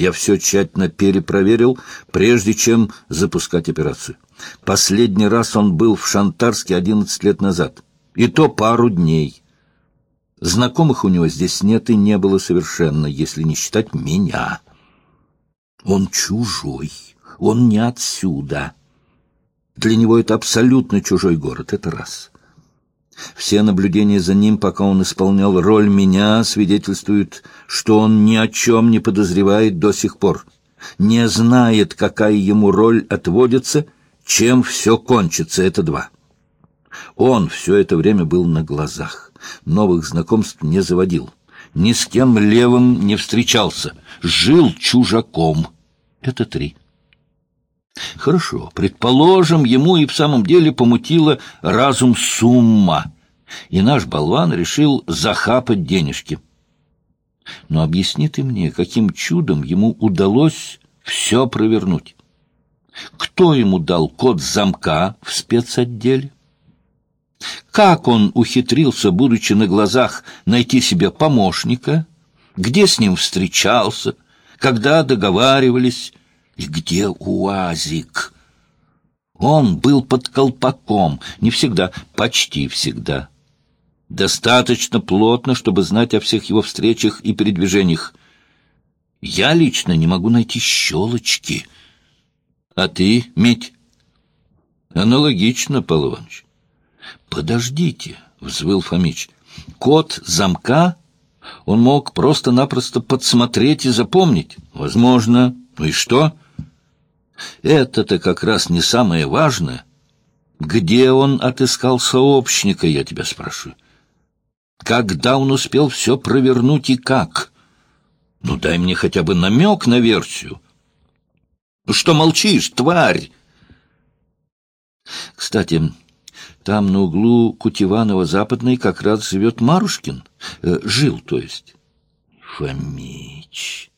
Я все тщательно перепроверил, прежде чем запускать операцию. Последний раз он был в Шантарске одиннадцать лет назад. И то пару дней. Знакомых у него здесь нет и не было совершенно, если не считать меня. Он чужой, он не отсюда. Для него это абсолютно чужой город, это раз. Все наблюдения за ним, пока он исполнял роль меня, свидетельствуют, что он ни о чем не подозревает до сих пор, не знает, какая ему роль отводится, чем все кончится, это два. Он все это время был на глазах, новых знакомств не заводил, ни с кем левым не встречался, жил чужаком. Это три. Хорошо, предположим, ему и в самом деле помутила разум сумма, и наш болван решил захапать денежки. Но объясни ты мне, каким чудом ему удалось все провернуть? Кто ему дал код замка в спецотделе? Как он ухитрился, будучи на глазах, найти себе помощника? Где с ним встречался? Когда договаривались? И где УАЗик? Он был под колпаком, не всегда, почти всегда. Достаточно плотно, чтобы знать о всех его встречах и передвижениях. Я лично не могу найти щелочки. А ты, Мить? Аналогично, Павел Иванович. Подождите, взвыл Фомич. Код замка он мог просто-напросто подсмотреть и запомнить. Возможно. Ну и что? — это-то как раз не самое важное. Где он отыскал сообщника, я тебя спрашиваю? Когда он успел все провернуть и как? Ну, дай мне хотя бы намек на версию. Ну, что молчишь, тварь? Кстати, там на углу Кутеванова-Западной как раз живет Марушкин. Э, жил, то есть. Фомич.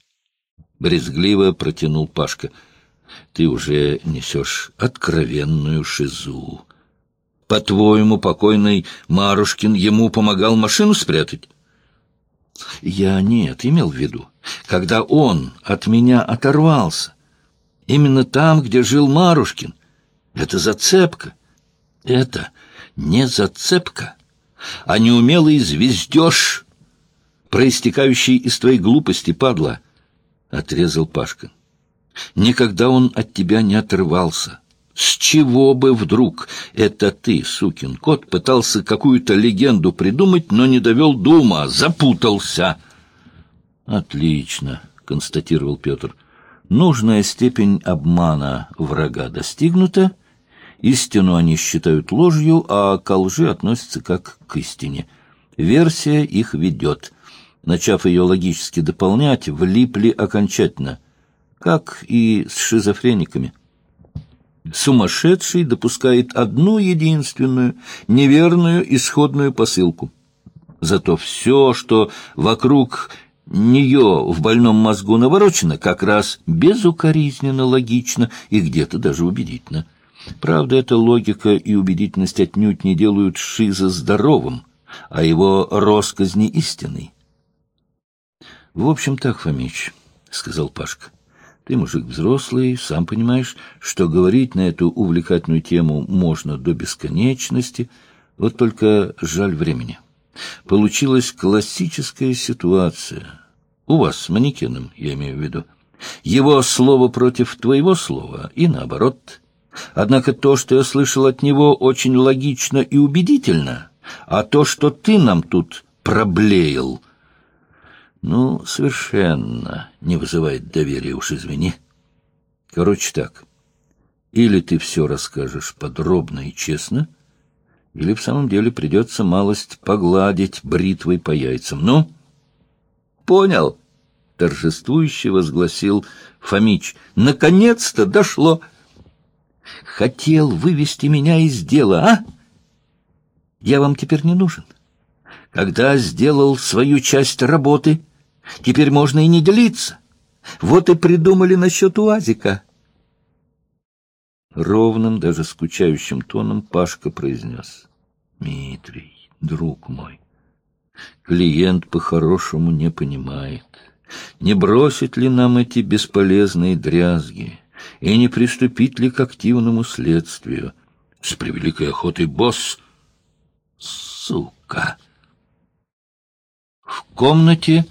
Брезгливо протянул Пашка — ты уже несешь откровенную шизу. По-твоему, покойный Марушкин ему помогал машину спрятать? Я нет, имел в виду, когда он от меня оторвался. Именно там, где жил Марушкин. Это зацепка. Это не зацепка, а неумелый звездеж, проистекающий из твоей глупости, падла, — отрезал Пашка. Никогда он от тебя не отрывался. С чего бы вдруг это ты, сукин кот, пытался какую-то легенду придумать, но не довел до ума, запутался? Отлично, констатировал Петр. Нужная степень обмана врага достигнута. Истину они считают ложью, а к лжи относятся как к истине. Версия их ведет. Начав ее логически дополнять, влипли окончательно — как и с шизофрениками. Сумасшедший допускает одну единственную неверную исходную посылку. Зато все, что вокруг нее в больном мозгу наворочено, как раз безукоризненно логично и где-то даже убедительно. Правда, эта логика и убедительность отнюдь не делают Шиза здоровым, а его росказни истинной. — В общем так, Фомич, — сказал Пашка. Ты мужик взрослый, сам понимаешь, что говорить на эту увлекательную тему можно до бесконечности, вот только жаль времени. Получилась классическая ситуация. У вас с манекеном, я имею в виду. Его слово против твоего слова и наоборот. Однако то, что я слышал от него, очень логично и убедительно, а то, что ты нам тут проблеял — ну, совершенно не вызывает доверия, уж извини. Короче так, или ты все расскажешь подробно и честно, или в самом деле придется малость погладить бритвой по яйцам. Ну? Понял, торжествующе возгласил Фомич. Наконец-то дошло. Хотел вывести меня из дела, а? Я вам теперь не нужен. Когда сделал свою часть работы Теперь можно и не делиться. Вот и придумали насчет УАЗика. Ровным, даже скучающим тоном Пашка произнес. Дмитрий, друг мой, клиент по-хорошему не понимает. Не бросить ли нам эти бесполезные дрязги? И не приступить ли к активному следствию? С превеликой охотой, босс! Сука! В комнате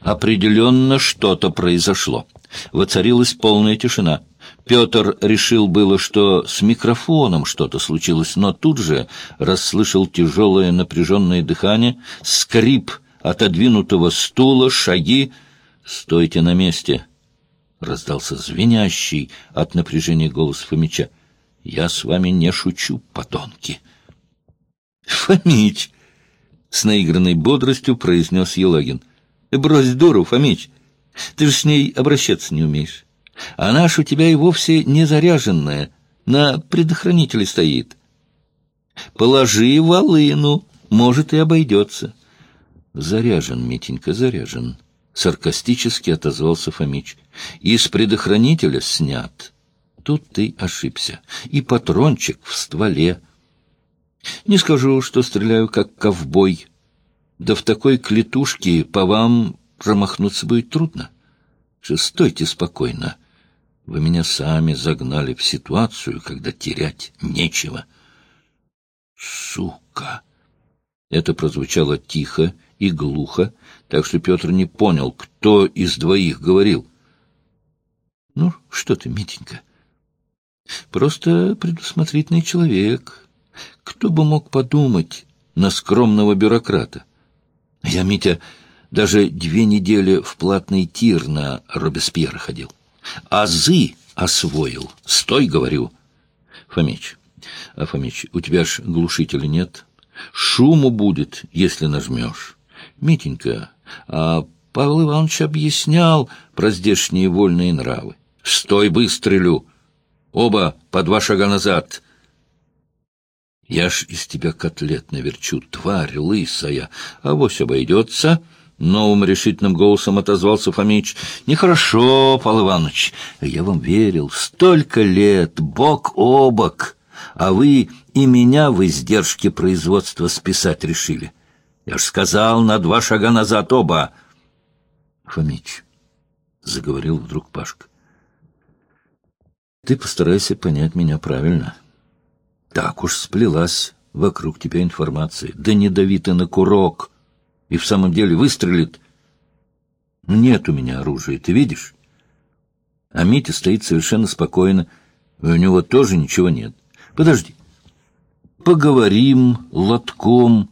определенно что-то произошло. Воцарилась полная тишина. Петр решил было, что с микрофоном что-то случилось, но тут же расслышал тяжелое напряженное дыхание, скрип отодвинутого стула, шаги. «Стойте на месте!» — раздался звенящий от напряжения голос Фомича. «Я с вами не шучу, подонки!» «Фомич!» — с наигранной бодростью произнес Елагин. «Брось дуру, Фомич! Ты же с ней обращаться не умеешь. А наш у тебя и вовсе не заряженная, на предохранителе стоит. Положи волыну, может, и обойдется». «Заряжен, Митенька, заряжен», — саркастически отозвался Фомич. «Из предохранителя снят. Тут ты ошибся. И патрончик в стволе». Не скажу, что стреляю как ковбой. Да в такой клетушке по вам промахнуться будет трудно. Стойте спокойно. Вы меня сами загнали в ситуацию, когда терять нечего. Сука! Это прозвучало тихо и глухо, так что Петр не понял, кто из двоих говорил. Ну, что ты, Митенька? Просто предусмотрительный человек, кто бы мог подумать на скромного бюрократа? Я, Митя, даже две недели в платный тир на Робеспьера ходил. Азы освоил. Стой, говорю. Фомич, а, Фомич, у тебя ж глушителя нет? Шуму будет, если нажмешь. Митенька, а Павел Иванович объяснял про здешние вольные нравы. Стой, выстрелю. Оба по два шага назад — я ж из тебя котлет наверчу, тварь лысая, а вось обойдется. Новым решительным голосом отозвался Фомич. «Нехорошо, Павел Иванович, я вам верил. Столько лет, бок о бок, а вы и меня в издержке производства списать решили. Я ж сказал, на два шага назад оба». «Фомич», — заговорил вдруг Пашка, — «ты постарайся понять меня правильно». Так уж сплелась вокруг тебя информация. Да не дави ты на курок. И в самом деле выстрелит. Нет у меня оружия, ты видишь? А Митя стоит совершенно спокойно. И у него тоже ничего нет. Подожди. Поговорим лотком.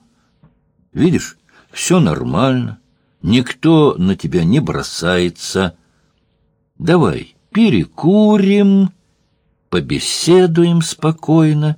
Видишь, все нормально. Никто на тебя не бросается. Давай перекурим, побеседуем спокойно.